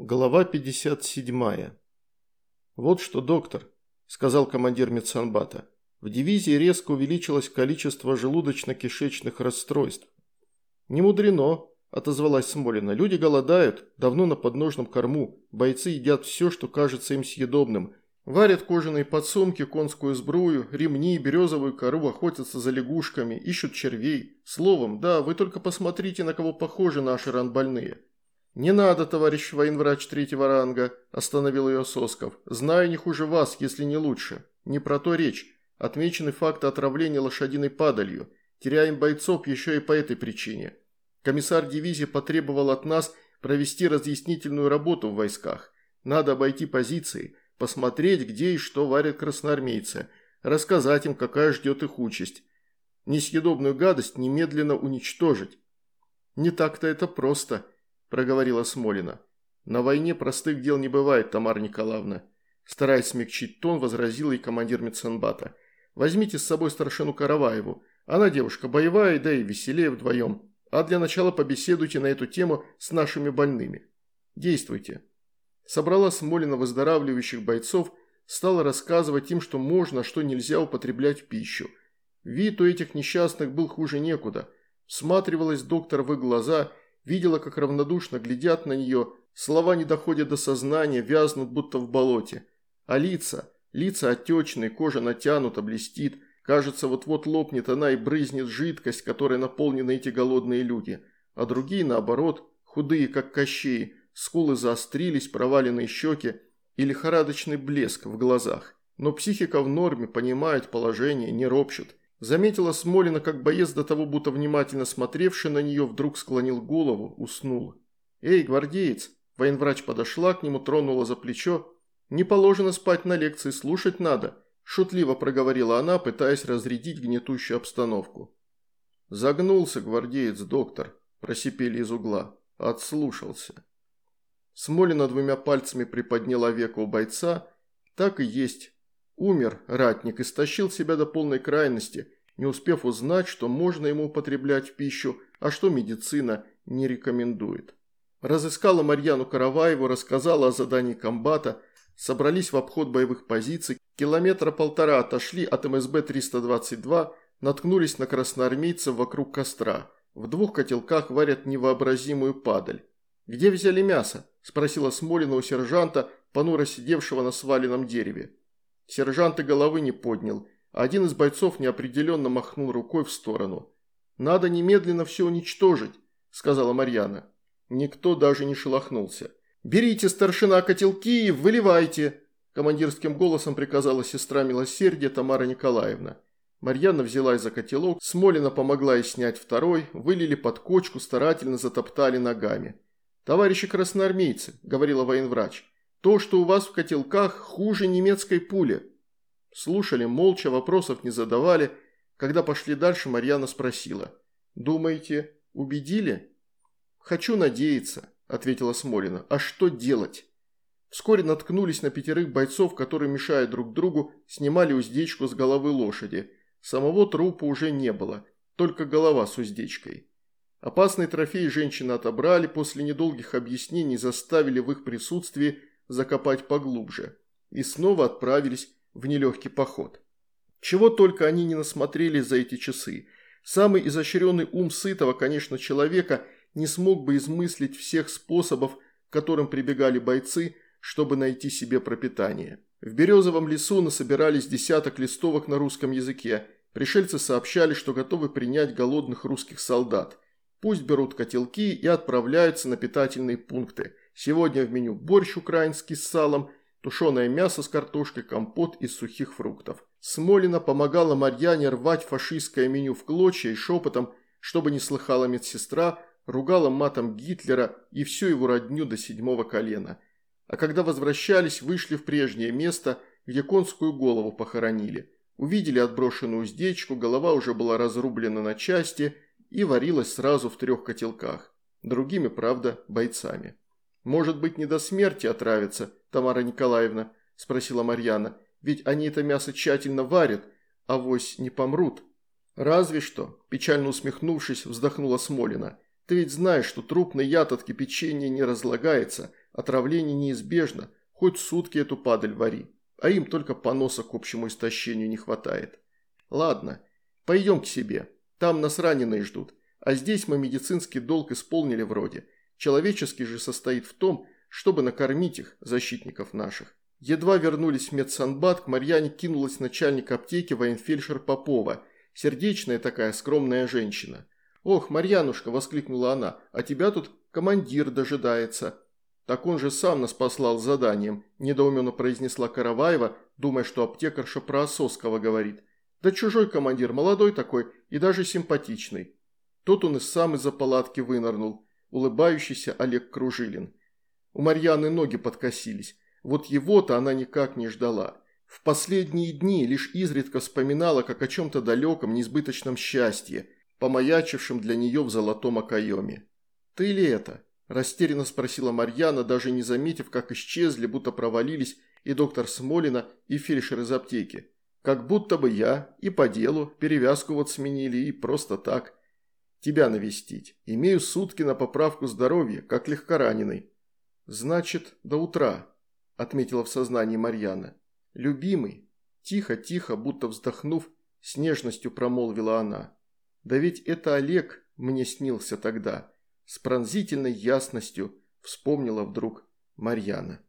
Глава 57. «Вот что, доктор», – сказал командир медсанбата, – «в дивизии резко увеличилось количество желудочно-кишечных расстройств». «Не мудрено», – отозвалась Смолина. «Люди голодают, давно на подножном корму, бойцы едят все, что кажется им съедобным. Варят кожаные подсумки, конскую сбрую, ремни, березовую кору, охотятся за лягушками, ищут червей. Словом, да, вы только посмотрите, на кого похожи наши ранбольные». «Не надо, товарищ военврач третьего ранга», – остановил ее Сосков. «Знаю не хуже вас, если не лучше. Не про то речь. Отмечены факты отравления лошадиной падалью. Теряем бойцов еще и по этой причине. Комиссар дивизии потребовал от нас провести разъяснительную работу в войсках. Надо обойти позиции, посмотреть, где и что варят красноармейцы, рассказать им, какая ждет их участь. Несъедобную гадость немедленно уничтожить. Не так-то это просто –– проговорила Смолина. «На войне простых дел не бывает, Тамара Николаевна». Стараясь смягчить тон, возразила и командир медсанбата. «Возьмите с собой старшину Караваеву. Она девушка боевая, да и веселее вдвоем. А для начала побеседуйте на эту тему с нашими больными. Действуйте». Собрала Смолина выздоравливающих бойцов, стала рассказывать им, что можно, что нельзя употреблять в пищу. Вид у этих несчастных был хуже некуда. Всматривалась доктор в их глаза – видела, как равнодушно глядят на нее, слова не доходят до сознания, вязнут будто в болоте. А лица, лица отечные, кожа натянута, блестит, кажется, вот-вот лопнет она и брызнет жидкость, которой наполнены эти голодные люди. А другие, наоборот, худые, как кощей, скулы заострились, проваленные щеки и лихорадочный блеск в глазах. Но психика в норме, понимает положение, не ропщут. Заметила Смолина, как боец до того, будто внимательно смотревший на нее, вдруг склонил голову, уснул. «Эй, гвардеец!» Военврач подошла к нему, тронула за плечо. «Не положено спать на лекции, слушать надо», – шутливо проговорила она, пытаясь разрядить гнетущую обстановку. «Загнулся гвардеец, доктор», – просипели из угла. Отслушался. Смолина двумя пальцами приподняла веко у бойца. Так и есть. Умер ратник, истощил себя до полной крайности, не успев узнать, что можно ему употреблять пищу, а что медицина не рекомендует. Разыскала Марьяну Караваеву, рассказала о задании комбата, собрались в обход боевых позиций, километра полтора отошли от МСБ-322, наткнулись на красноармейцев вокруг костра. В двух котелках варят невообразимую падаль. «Где взяли мясо?» – спросила Смолина у сержанта, понуро сидевшего на сваленном дереве. Сержант и головы не поднял, а один из бойцов неопределенно махнул рукой в сторону. «Надо немедленно все уничтожить», – сказала Марьяна. Никто даже не шелохнулся. «Берите, старшина, котелки и выливайте!» Командирским голосом приказала сестра милосердия Тамара Николаевна. Марьяна взялась за котелок, Смолина помогла ей снять второй, вылили под кочку, старательно затоптали ногами. «Товарищи красноармейцы», – говорила военврач, то, что у вас в котелках, хуже немецкой пули». Слушали молча, вопросов не задавали. Когда пошли дальше, Марьяна спросила. «Думаете, убедили?» «Хочу надеяться», – ответила Смолина. «А что делать?» Вскоре наткнулись на пятерых бойцов, которые, мешая друг другу, снимали уздечку с головы лошади. Самого трупа уже не было, только голова с уздечкой. Опасный трофей женщины отобрали, после недолгих объяснений заставили в их присутствии закопать поглубже, и снова отправились в нелегкий поход. Чего только они не насмотрели за эти часы. Самый изощренный ум сытого, конечно, человека не смог бы измыслить всех способов, к которым прибегали бойцы, чтобы найти себе пропитание. В Березовом лесу насобирались десяток листовок на русском языке. Пришельцы сообщали, что готовы принять голодных русских солдат. Пусть берут котелки и отправляются на питательные пункты – Сегодня в меню борщ украинский с салом, тушеное мясо с картошкой, компот из сухих фруктов. Смолина помогала Марьяне рвать фашистское меню в клочья и шепотом, чтобы не слыхала медсестра, ругала матом Гитлера и всю его родню до седьмого колена. А когда возвращались, вышли в прежнее место, где конскую голову похоронили. Увидели отброшенную уздечку, голова уже была разрублена на части и варилась сразу в трех котелках. Другими, правда, бойцами. «Может быть, не до смерти отравится, Тамара Николаевна?» – спросила Марьяна. «Ведь они это мясо тщательно варят, а вось не помрут». «Разве что», – печально усмехнувшись, вздохнула Смолина. «Ты ведь знаешь, что трупный яд от кипячения не разлагается, Отравление неизбежно, хоть сутки эту падаль вари. А им только поноса к общему истощению не хватает. Ладно, пойдем к себе. Там нас раненые ждут. А здесь мы медицинский долг исполнили вроде. Человеческий же состоит в том, чтобы накормить их, защитников наших. Едва вернулись в медсанбат, к Марьяне кинулась начальник аптеки военфельдшер Попова. Сердечная такая скромная женщина. «Ох, Марьянушка!» – воскликнула она. «А тебя тут командир дожидается». «Так он же сам нас послал заданием», – недоуменно произнесла Караваева, думая, что аптекарша про Осоского говорит. «Да чужой командир, молодой такой и даже симпатичный». Тут он и сам из-за палатки вынырнул, улыбающийся Олег Кружилин. У Марьяны ноги подкосились. Вот его-то она никак не ждала. В последние дни лишь изредка вспоминала, как о чем-то далеком, несбыточном счастье, помаячившем для нее в золотом окоеме. «Ты ли это?» – растерянно спросила Марьяна, даже не заметив, как исчезли, будто провалились и доктор Смолина, и фельдшер из аптеки. «Как будто бы я, и по делу, перевязку вот сменили, и просто так тебя навестить. Имею сутки на поправку здоровья, как легкораненый». «Значит, до утра», – отметила в сознании Марьяна. «Любимый». Тихо-тихо, будто вздохнув, с нежностью промолвила она. «Да ведь это Олег мне снился тогда». С пронзительной ясностью вспомнила вдруг Марьяна.